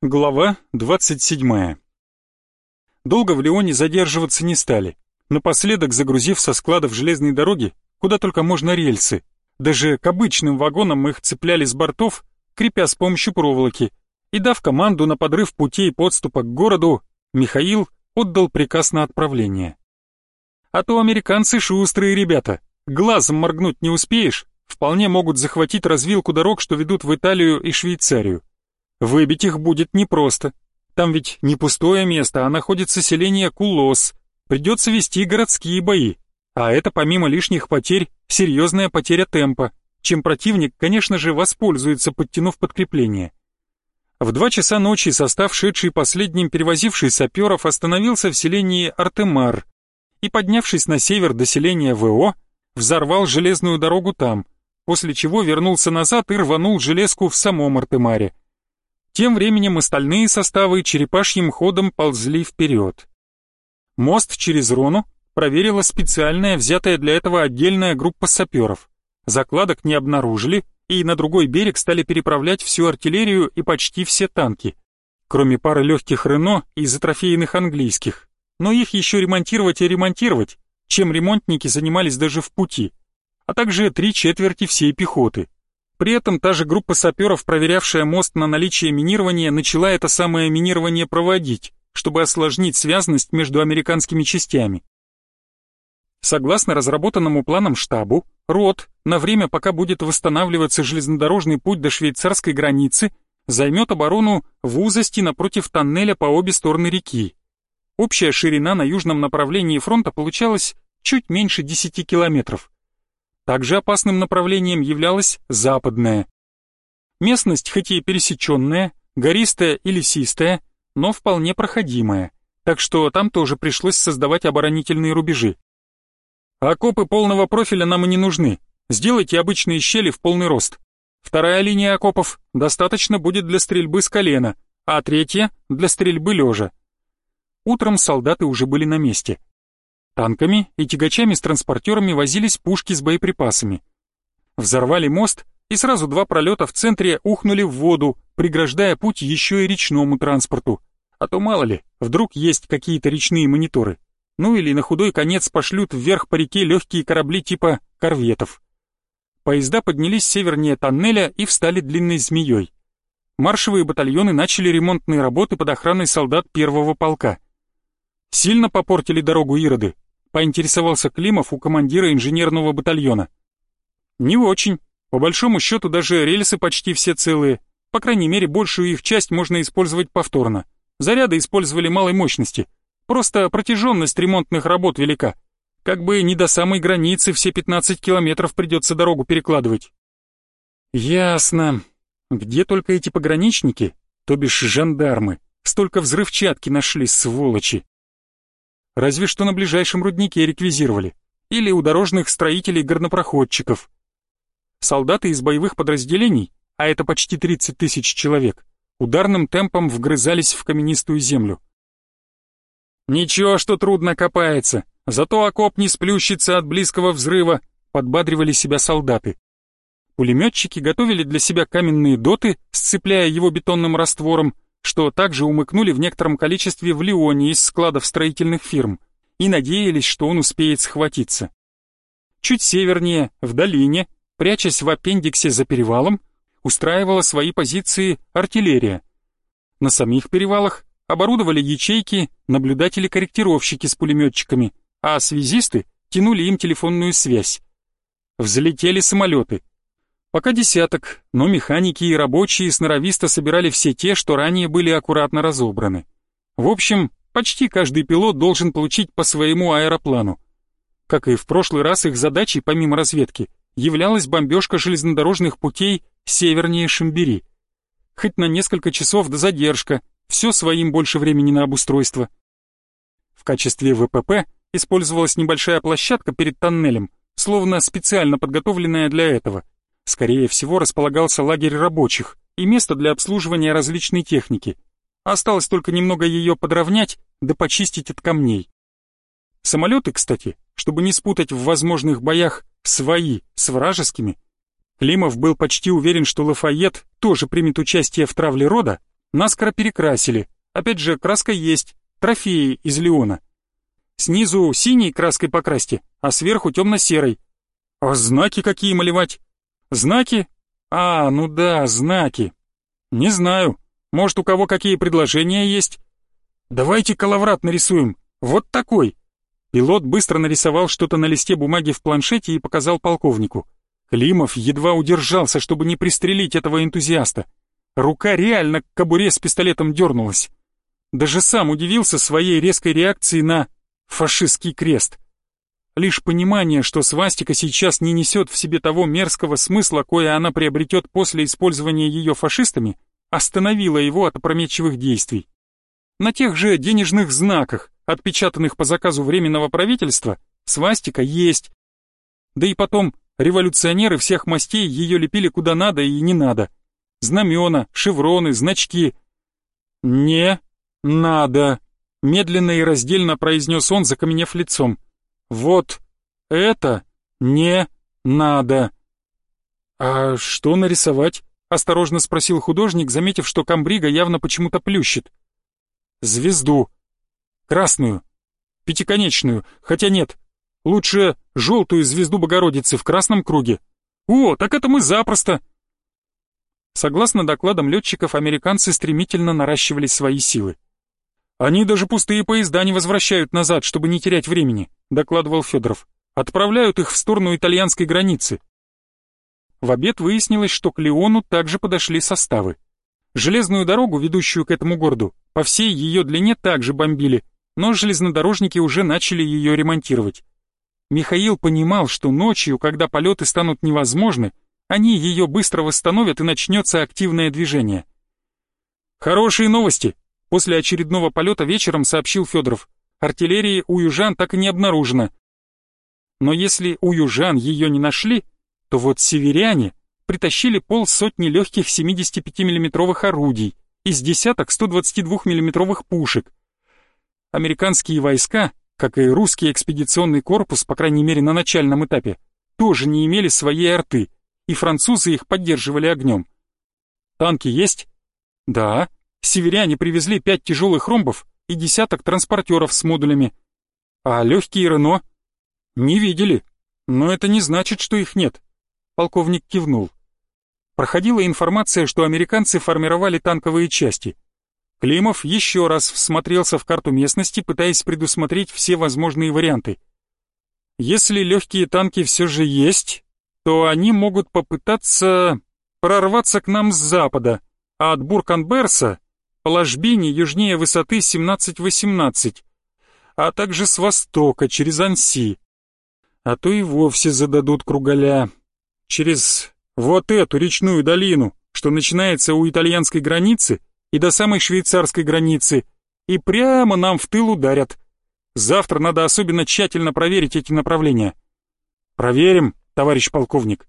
Глава 27. Долго в Лионе задерживаться не стали, напоследок загрузив со складов железной дороги куда только можно рельсы. Даже к обычным вагонам их цепляли с бортов, крепя с помощью проволоки. И дав команду на подрыв путей подступа к городу, Михаил отдал приказ на отправление. А то американцы шустрые ребята, глазом моргнуть не успеешь, вполне могут захватить развилку дорог, что ведут в Италию и Швейцарию. Выбить их будет непросто. Там ведь не пустое место, а находится селение Кулос. Придется вести городские бои. А это помимо лишних потерь, серьезная потеря темпа, чем противник, конечно же, воспользуется, подтянув подкрепление. В два часа ночи состав, шедший последним перевозивший саперов, остановился в селении Артемар и, поднявшись на север до селения ВО, взорвал железную дорогу там, после чего вернулся назад и рванул железку в самом Артемаре. Тем временем остальные составы черепашьим ходом ползли вперед. Мост через Рону проверила специальная, взятая для этого отдельная группа саперов. Закладок не обнаружили, и на другой берег стали переправлять всю артиллерию и почти все танки, кроме пары легких Рено и затрофейных английских. Но их еще ремонтировать и ремонтировать, чем ремонтники занимались даже в пути, а также три четверти всей пехоты. При этом та же группа саперов, проверявшая мост на наличие минирования, начала это самое минирование проводить, чтобы осложнить связность между американскими частями. Согласно разработанному планам штабу, РОТ на время, пока будет восстанавливаться железнодорожный путь до швейцарской границы, займет оборону в узости напротив тоннеля по обе стороны реки. Общая ширина на южном направлении фронта получалась чуть меньше 10 километров. Также опасным направлением являлась западная. Местность хоть и пересеченная, гористая и лесистая, но вполне проходимая, так что там тоже пришлось создавать оборонительные рубежи. Окопы полного профиля нам и не нужны, сделайте обычные щели в полный рост. Вторая линия окопов достаточно будет для стрельбы с колена, а третья — для стрельбы лежа. Утром солдаты уже были на месте. Танками и тягачами с транспортерами возились пушки с боеприпасами. Взорвали мост, и сразу два пролета в центре ухнули в воду, преграждая путь еще и речному транспорту. А то мало ли, вдруг есть какие-то речные мониторы. Ну или на худой конец пошлют вверх по реке легкие корабли типа корветов. Поезда поднялись севернее тоннеля и встали длинной змеей. Маршевые батальоны начали ремонтные работы под охраной солдат первого полка. Сильно попортили дорогу Ироды, поинтересовался Климов у командира инженерного батальона. «Не очень. По большому счету даже рельсы почти все целые. По крайней мере, большую их часть можно использовать повторно. Заряды использовали малой мощности. Просто протяженность ремонтных работ велика. Как бы не до самой границы все 15 километров придется дорогу перекладывать». «Ясно. Где только эти пограничники, то бишь жандармы, столько взрывчатки нашли, сволочи!» Разве что на ближайшем руднике реквизировали, или у дорожных строителей-горнопроходчиков. Солдаты из боевых подразделений, а это почти 30 тысяч человек, ударным темпом вгрызались в каменистую землю. «Ничего, что трудно копается, зато окоп не сплющится от близкого взрыва», подбадривали себя солдаты. Пулеметчики готовили для себя каменные доты, сцепляя его бетонным раствором, что также умыкнули в некотором количестве в Лионе из складов строительных фирм и надеялись, что он успеет схватиться. Чуть севернее, в долине, прячась в аппендиксе за перевалом, устраивала свои позиции артиллерия. На самих перевалах оборудовали ячейки наблюдатели-корректировщики с пулеметчиками, а связисты тянули им телефонную связь. Взлетели самолеты, Пока десяток, но механики и рабочие сноровисто собирали все те, что ранее были аккуратно разобраны. В общем, почти каждый пилот должен получить по своему аэроплану. Как и в прошлый раз, их задачей, помимо разведки, являлась бомбежка железнодорожных путей севернее Шамбери. Хоть на несколько часов до задержка, все своим больше времени на обустройство. В качестве ВПП использовалась небольшая площадка перед тоннелем, словно специально подготовленная для этого – Скорее всего, располагался лагерь рабочих и место для обслуживания различной техники. Осталось только немного ее подровнять да почистить от камней. Самолеты, кстати, чтобы не спутать в возможных боях свои с вражескими, Климов был почти уверен, что Лафайет тоже примет участие в травле рода, наскоро перекрасили. Опять же, краска есть, трофеи из Леона. Снизу синей краской покрасьте, а сверху темно-серой. А знаки какие малевать? Знаки? А, ну да, знаки. Не знаю. Может, у кого какие предложения есть? Давайте коловрат нарисуем. Вот такой. Пилот быстро нарисовал что-то на листе бумаги в планшете и показал полковнику. Климов едва удержался, чтобы не пристрелить этого энтузиаста. Рука реально к кобуре с пистолетом дернулась. Даже сам удивился своей резкой реакции на фашистский крест. Лишь понимание, что свастика сейчас не несет в себе того мерзкого смысла, кое она приобретет после использования ее фашистами, остановило его от опрометчивых действий. На тех же денежных знаках, отпечатанных по заказу Временного правительства, свастика есть. Да и потом, революционеры всех мастей ее лепили куда надо и не надо. Знамена, шевроны, значки. Не надо. Медленно и раздельно произнес он, закаменев лицом. «Вот это не надо!» «А что нарисовать?» — осторожно спросил художник, заметив, что комбрига явно почему-то плющит. «Звезду. Красную. Пятиконечную. Хотя нет. Лучше желтую звезду Богородицы в красном круге. О, так это мы запросто!» Согласно докладам летчиков, американцы стремительно наращивали свои силы. «Они даже пустые поезда не возвращают назад, чтобы не терять времени», — докладывал Федоров. «Отправляют их в сторону итальянской границы». В обед выяснилось, что к Леону также подошли составы. Железную дорогу, ведущую к этому городу, по всей ее длине также бомбили, но железнодорожники уже начали ее ремонтировать. Михаил понимал, что ночью, когда полеты станут невозможны, они ее быстро восстановят и начнется активное движение. «Хорошие новости», После очередного полета вечером сообщил Федоров. Артиллерии у южан так и не обнаружено. Но если у южан ее не нашли, то вот северяне притащили полсотни легких 75 миллиметровых орудий из десяток 122 миллиметровых пушек. Американские войска, как и русский экспедиционный корпус, по крайней мере на начальном этапе, тоже не имели своей арты, и французы их поддерживали огнем. Танки есть? Да. Северяне привезли пять тяжелых ромбов и десяток транспортеров с модулями. А легкие Рено? Не видели. Но это не значит, что их нет. Полковник кивнул. Проходила информация, что американцы формировали танковые части. Климов еще раз всмотрелся в карту местности, пытаясь предусмотреть все возможные варианты. Если легкие танки все же есть, то они могут попытаться прорваться к нам с запада, а от Бурканберса по ложбине южнее высоты 17-18, а также с востока через Анси. А то и вовсе зададут кругаля. Через вот эту речную долину, что начинается у итальянской границы и до самой швейцарской границы, и прямо нам в тыл ударят. Завтра надо особенно тщательно проверить эти направления. Проверим, товарищ полковник.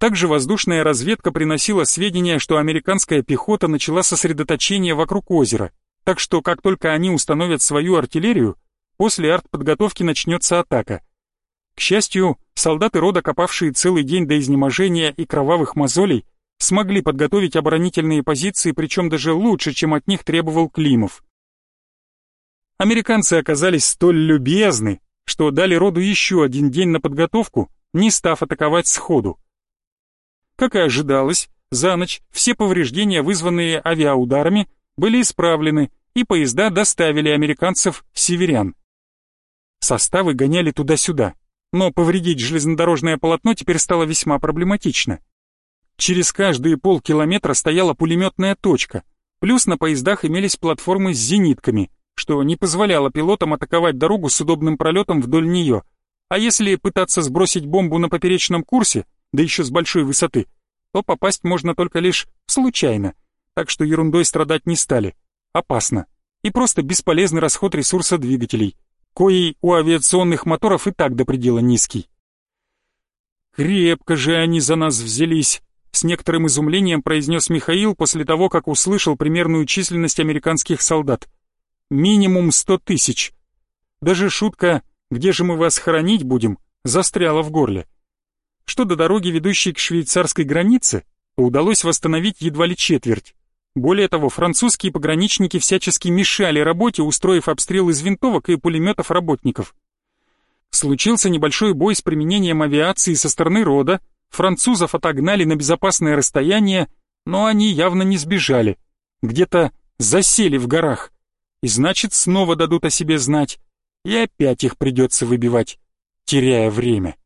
Также воздушная разведка приносила сведения, что американская пехота начала сосредоточение вокруг озера, так что как только они установят свою артиллерию, после артподготовки начнется атака. К счастью, солдаты рода, копавшие целый день до изнеможения и кровавых мозолей, смогли подготовить оборонительные позиции, причем даже лучше, чем от них требовал Климов. Американцы оказались столь любезны, что дали роду еще один день на подготовку, не став атаковать сходу. Как и ожидалось, за ночь все повреждения, вызванные авиаударами, были исправлены, и поезда доставили американцев северян. Составы гоняли туда-сюда, но повредить железнодорожное полотно теперь стало весьма проблематично. Через каждые полкилометра стояла пулеметная точка, плюс на поездах имелись платформы с зенитками, что не позволяло пилотам атаковать дорогу с удобным пролетом вдоль нее, а если пытаться сбросить бомбу на поперечном курсе, да еще с большой высоты, то попасть можно только лишь случайно, так что ерундой страдать не стали. Опасно. И просто бесполезный расход ресурса двигателей, коей у авиационных моторов и так до предела низкий. «Крепко же они за нас взялись», — с некоторым изумлением произнес Михаил после того, как услышал примерную численность американских солдат. «Минимум сто тысяч. Даже шутка «Где же мы вас хоронить будем?» застряла в горле. Что до дороги, ведущей к швейцарской границе, удалось восстановить едва ли четверть. Более того, французские пограничники всячески мешали работе, устроив обстрел из винтовок и пулеметов работников. Случился небольшой бой с применением авиации со стороны рода, французов отогнали на безопасное расстояние, но они явно не сбежали, где-то засели в горах, и значит снова дадут о себе знать, и опять их придется выбивать, теряя время.